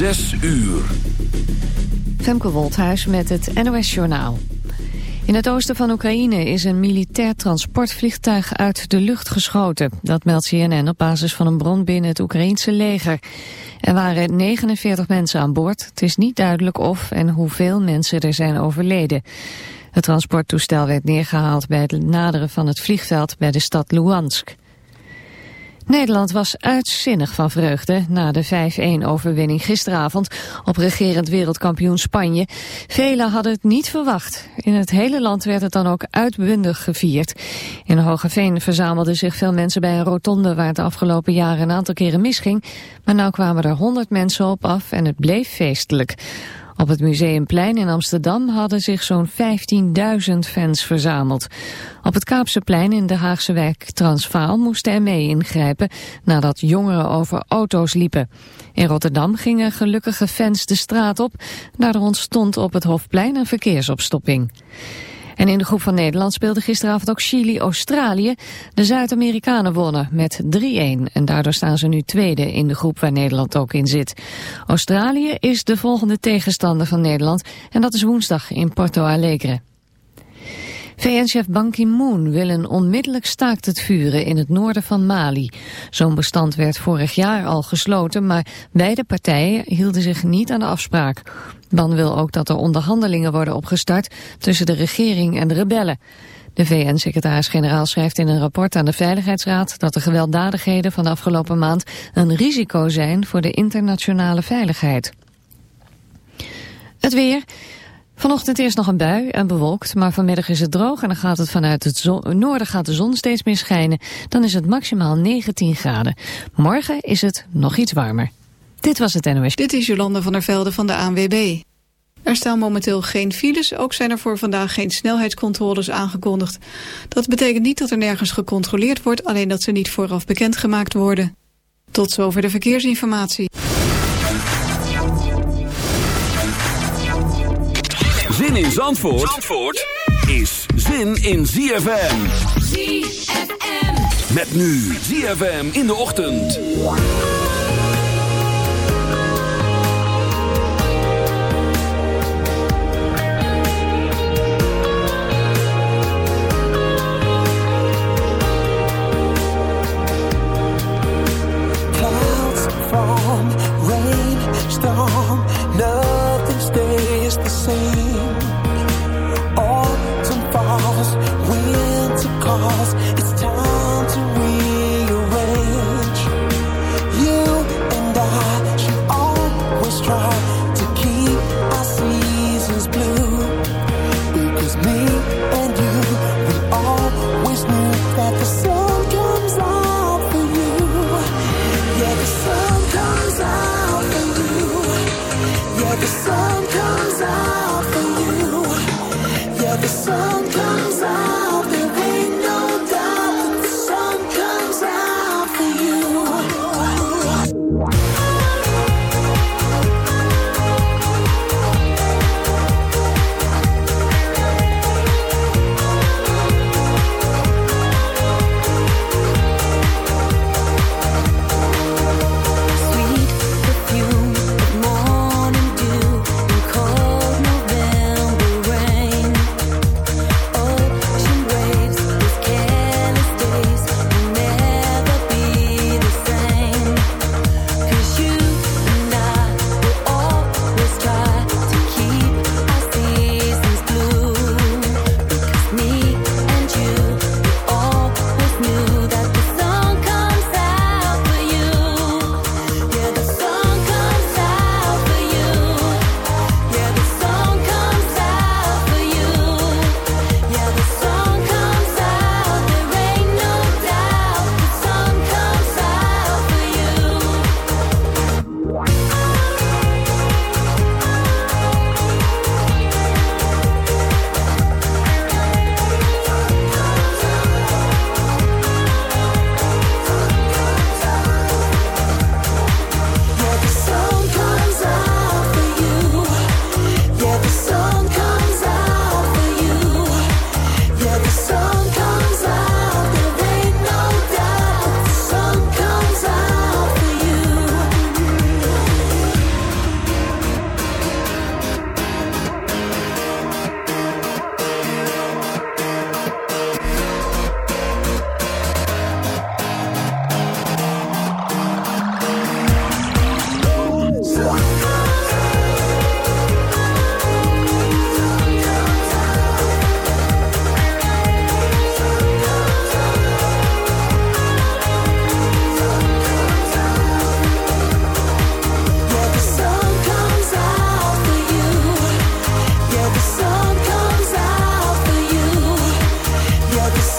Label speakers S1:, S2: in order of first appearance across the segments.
S1: Zes uur.
S2: Femke Wolthuis met het NOS Journaal. In het oosten van Oekraïne is een militair transportvliegtuig uit de lucht geschoten. Dat meldt CNN op basis van een bron binnen het Oekraïense leger. Er waren 49 mensen aan boord. Het is niet duidelijk of en hoeveel mensen er zijn overleden. Het transporttoestel werd neergehaald bij het naderen van het vliegveld bij de stad Luhansk. Nederland was uitzinnig van vreugde na de 5-1-overwinning gisteravond op regerend wereldkampioen Spanje. Velen hadden het niet verwacht. In het hele land werd het dan ook uitbundig gevierd. In Hogeveen verzamelden zich veel mensen bij een rotonde waar het afgelopen jaren een aantal keren misging. Maar nu kwamen er 100 mensen op af en het bleef feestelijk. Op het Museumplein in Amsterdam hadden zich zo'n 15.000 fans verzameld. Op het Kaapseplein in de Haagse wijk Transvaal moesten mee ingrijpen nadat jongeren over auto's liepen. In Rotterdam gingen gelukkige fans de straat op. Daardoor ontstond op het Hofplein een verkeersopstopping. En in de groep van Nederland speelde gisteravond ook Chili-Australië. De Zuid-Amerikanen wonnen met 3-1 en daardoor staan ze nu tweede in de groep waar Nederland ook in zit. Australië is de volgende tegenstander van Nederland en dat is woensdag in Porto Alegre. VN-chef Ban Ki-moon wil een onmiddellijk staakt het vuren in het noorden van Mali. Zo'n bestand werd vorig jaar al gesloten, maar beide partijen hielden zich niet aan de afspraak. Ban wil ook dat er onderhandelingen worden opgestart tussen de regering en de rebellen. De VN-secretaris-generaal schrijft in een rapport aan de Veiligheidsraad dat de gewelddadigheden van de afgelopen maand een risico zijn voor de internationale veiligheid. Het weer. Vanochtend eerst nog een bui en bewolkt, maar vanmiddag is het droog en dan gaat het vanuit het noorden gaat de zon steeds meer schijnen. Dan is het maximaal 19 graden. Morgen is het nog iets warmer. Dit was het NOS.
S3: Dit is Jolanda van der Velde van de ANWB. Er staan momenteel geen files, ook zijn er voor vandaag geen snelheidscontroles aangekondigd. Dat betekent niet dat er nergens gecontroleerd wordt, alleen dat ze niet vooraf bekendgemaakt worden. Tot zover de verkeersinformatie.
S1: Zin in Zandvoort, Zandvoort is zin in ZFM. ZFM. Met nu ZFM in de ochtend.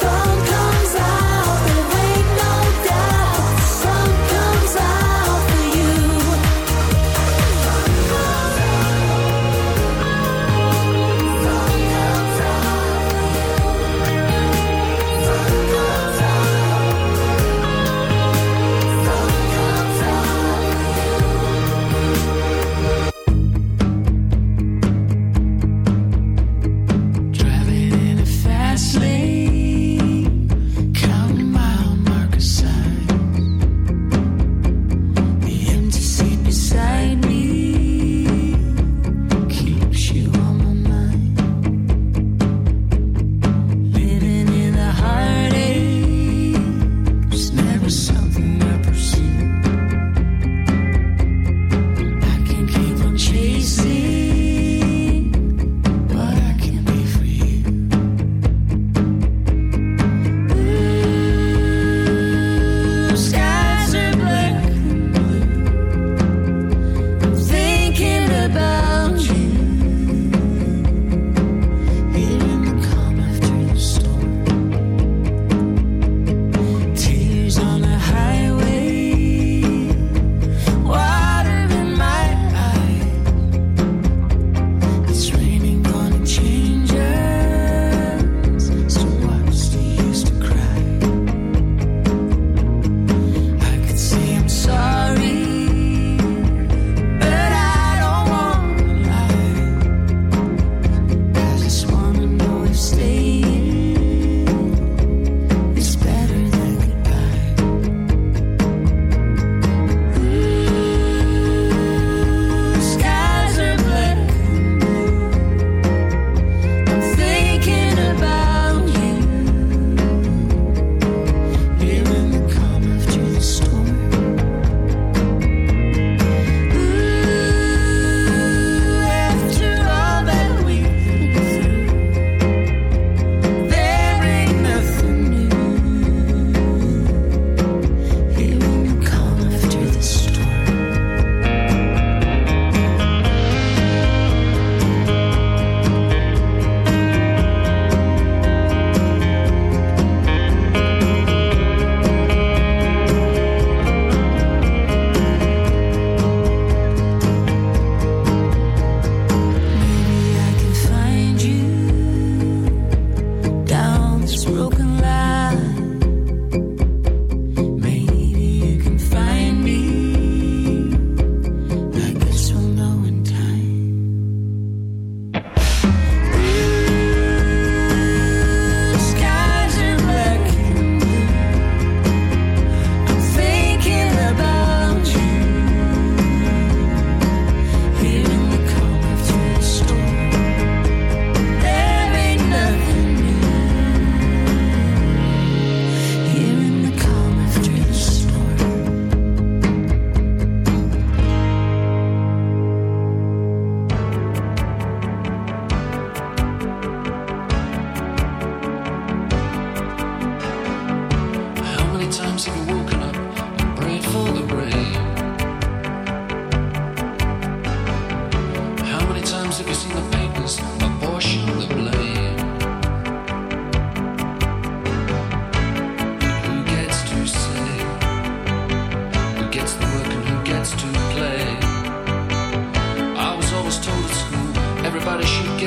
S4: sun comes out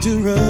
S5: to run.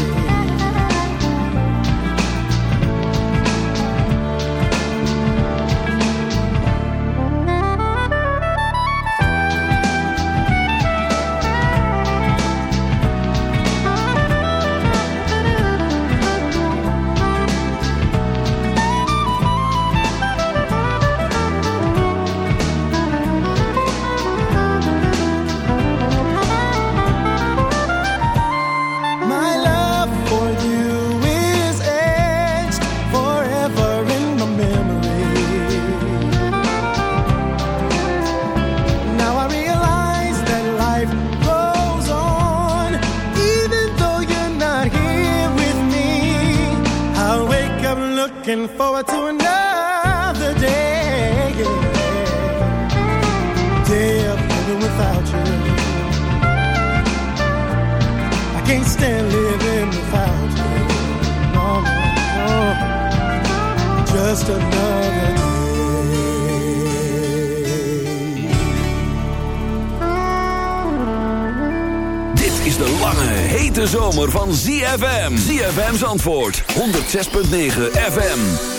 S6: Antwoord 106.9 FM.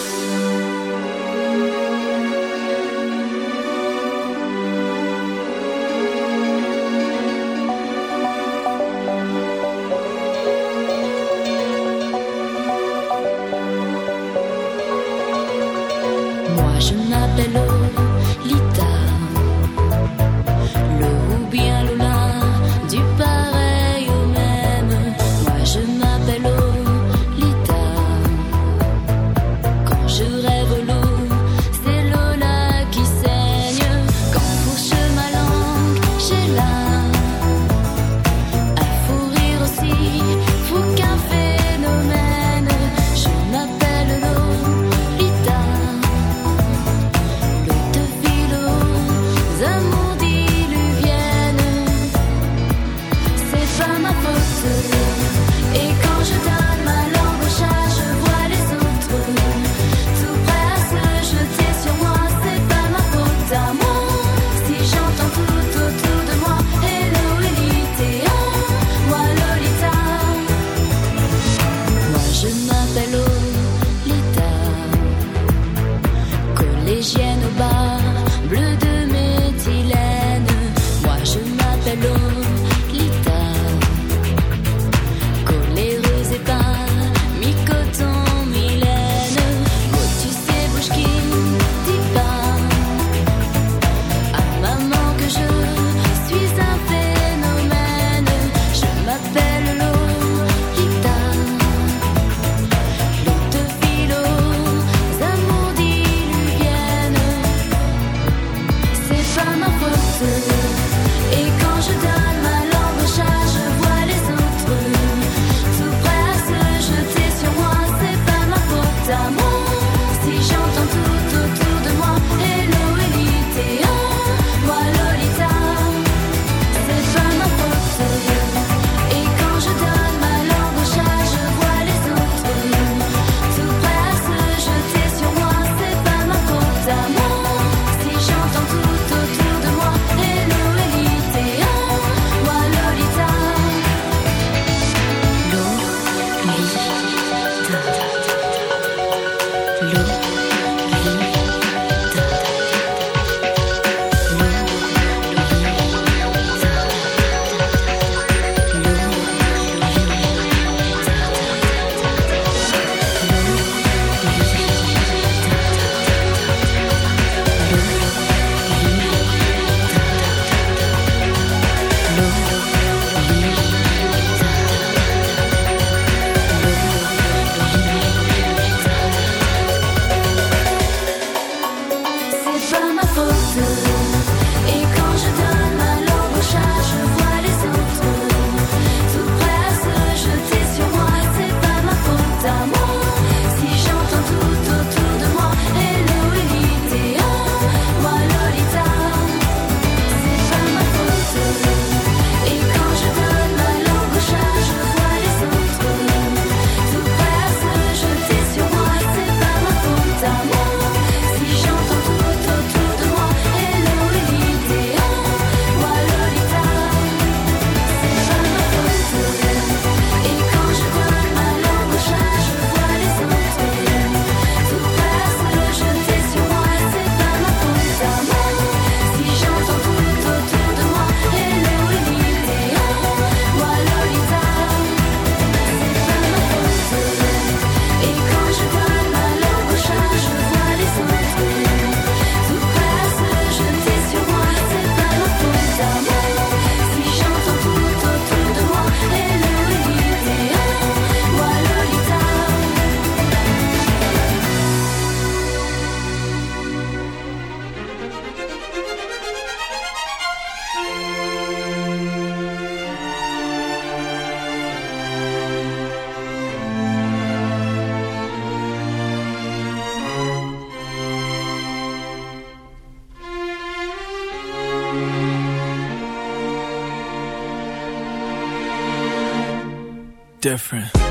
S7: Different.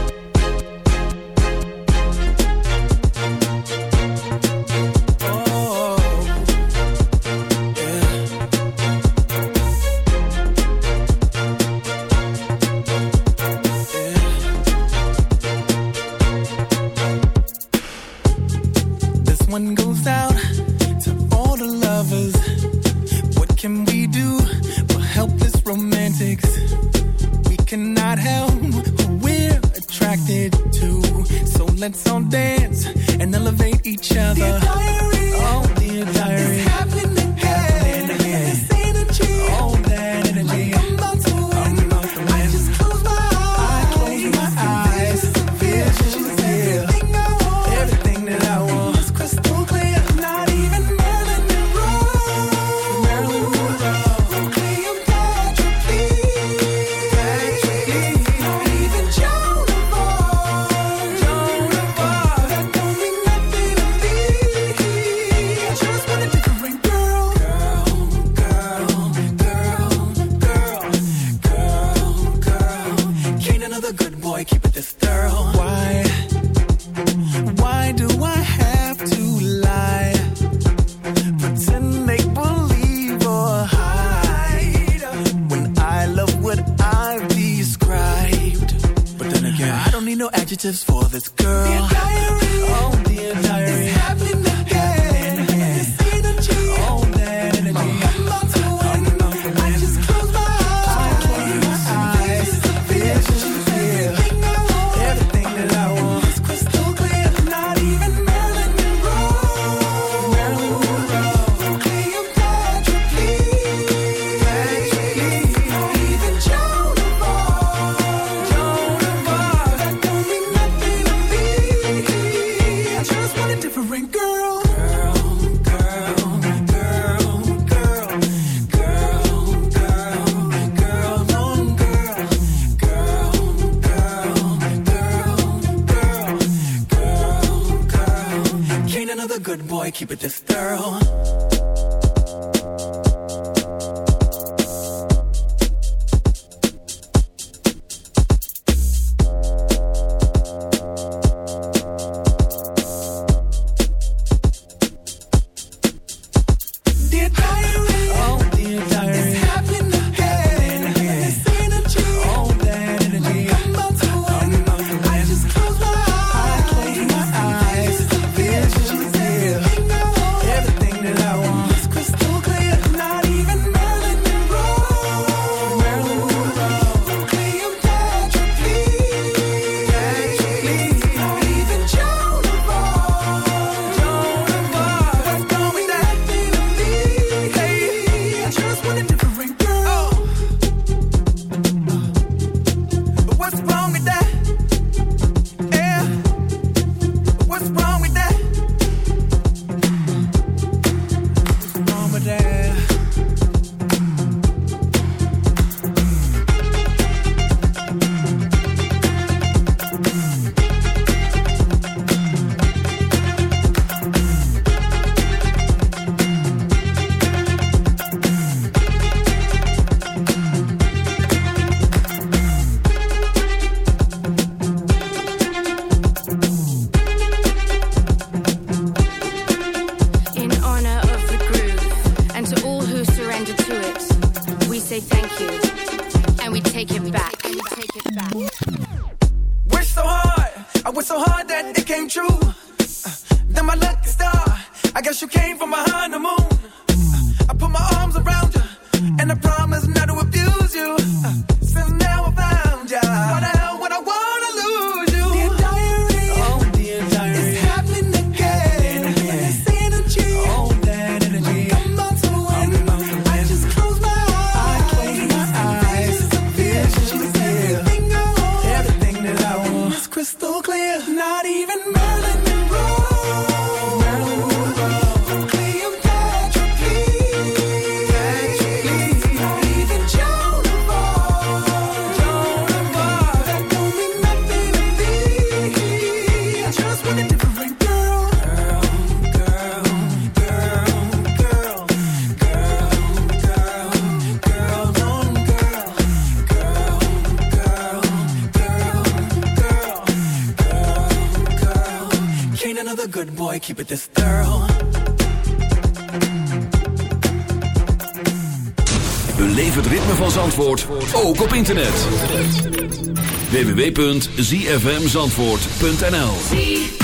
S7: Adjectives for this girl. keep it this thorough.
S8: Het ritme van Zandvoort, ook op internet. www.zfmzandvoort.nl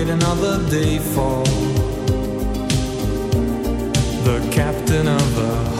S9: wait another day for the captain of the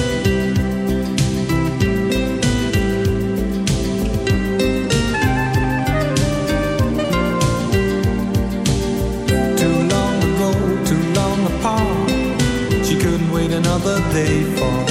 S10: they fall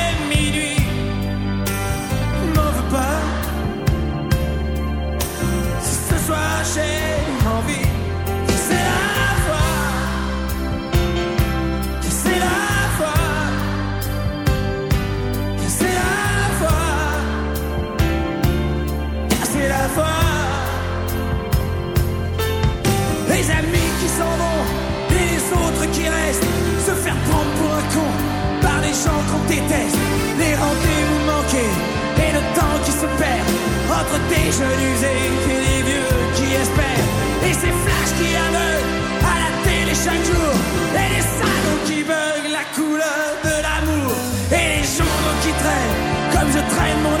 S10: entre des jeunes usés et des vieux qui espèrent. Et ces flashs qui aveuglent à la télé chaque jour et les salons qui veulent la couleur de l'amour et les journaux qui traînent comme je traîne mon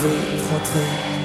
S10: vous rentrez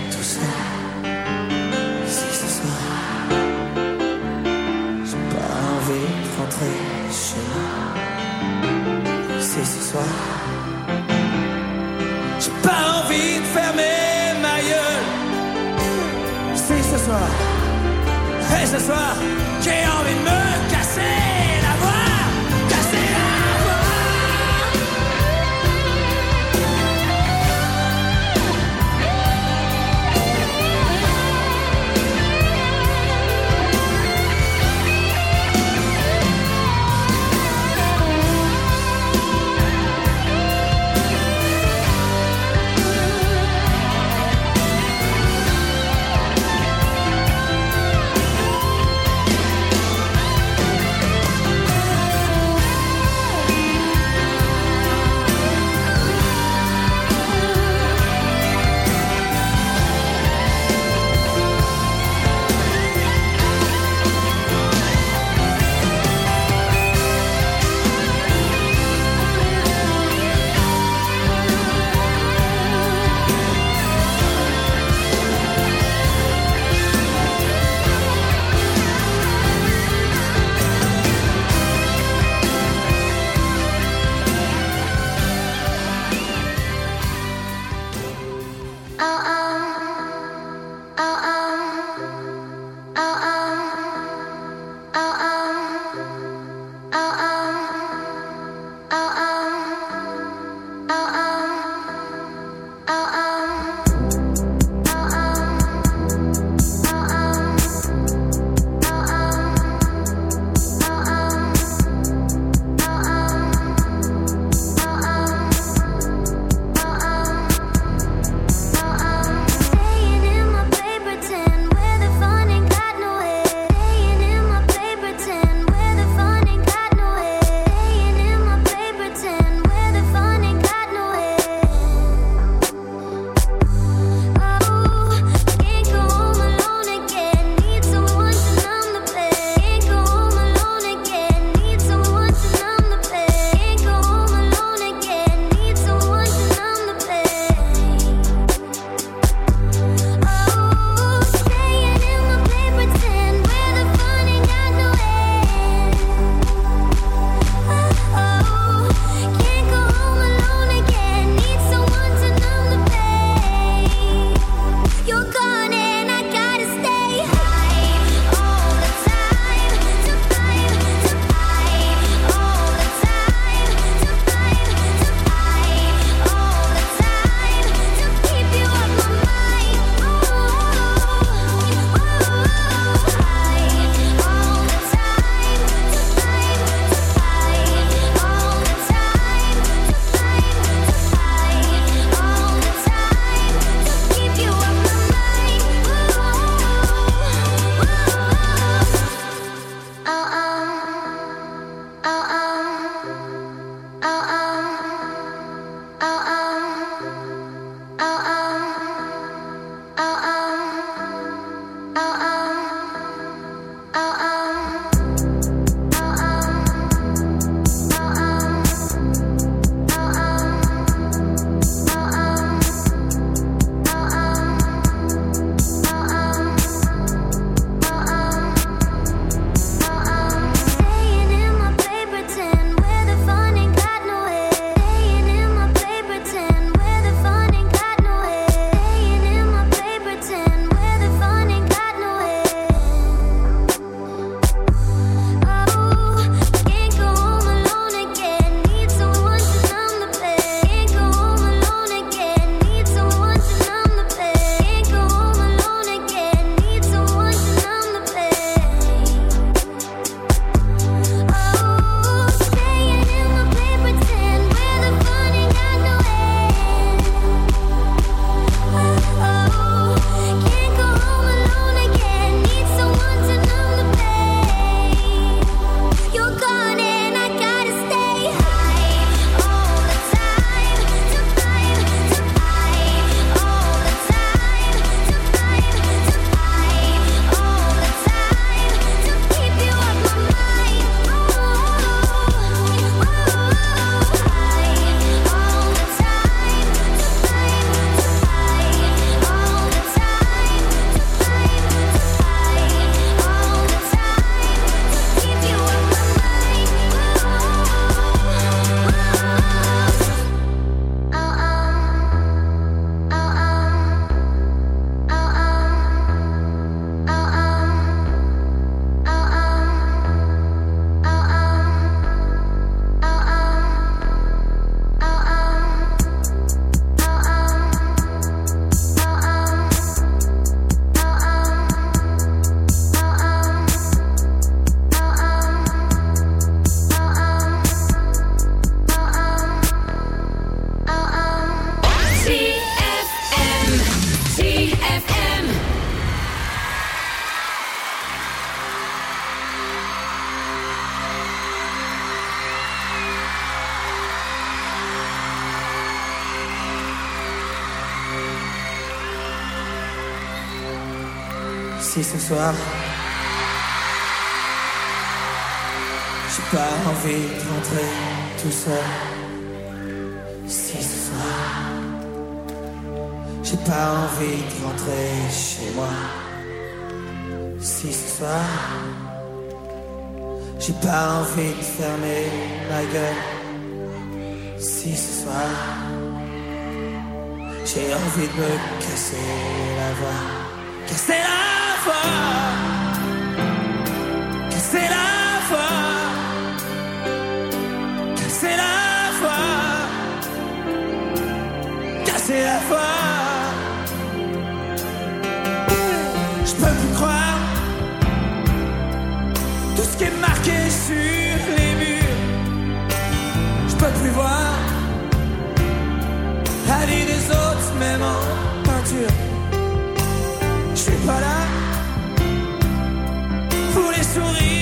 S10: de fermer ma gueule. Si ce soir, j'ai envie de me casser la voix. Casser la voix. Casser la même en peinture. Je suis pas là pour les sourires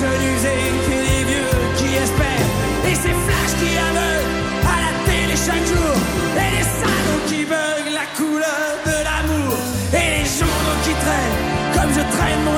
S10: jeunes usés et des vieux qui espèrent Et ces flashs qui aveuglent à la télé chaque jour. Et les salauds qui beuglent la couleur de l'amour. Et les journaux qui traînent comme je traîne mon